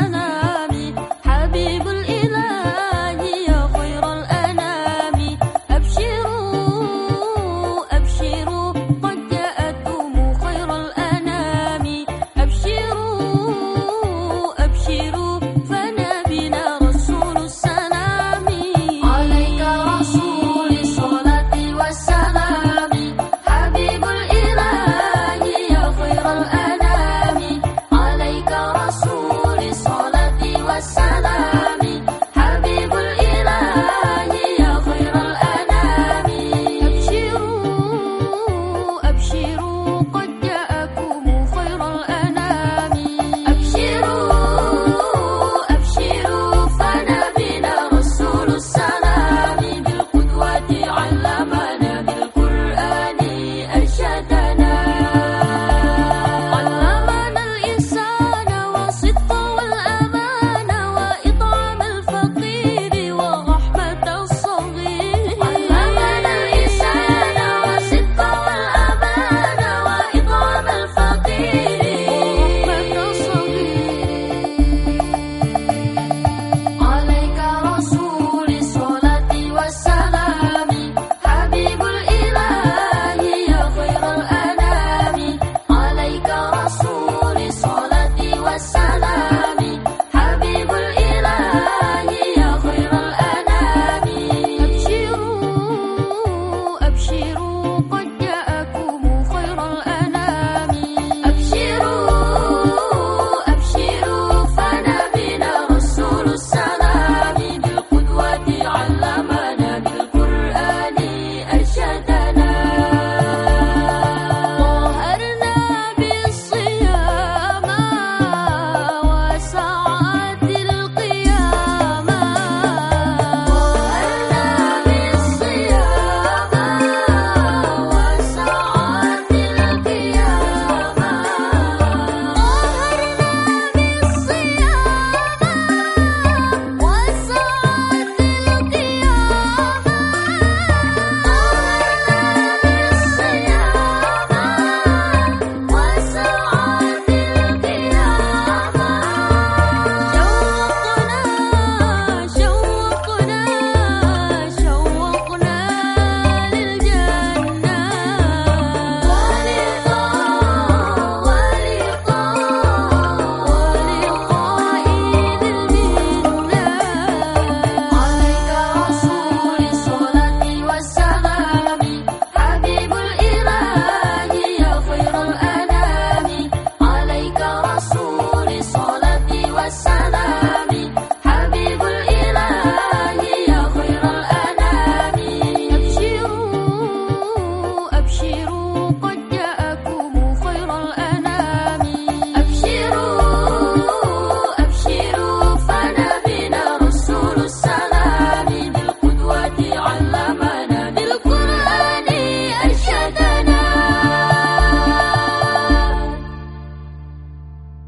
na na she